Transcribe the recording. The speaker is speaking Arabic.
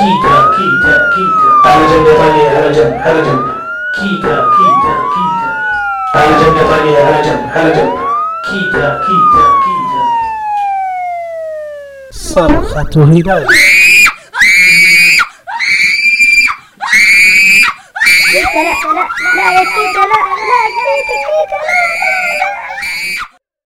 كيتا كيتا كيتا على جنب يا طالية على جنب على جنب كيتا كيتا كيتا على جنب يا طالية على جنب على جنب كيتا كيتا كيتا صرخة هلال لا لا لا لا يا كيتا لا لا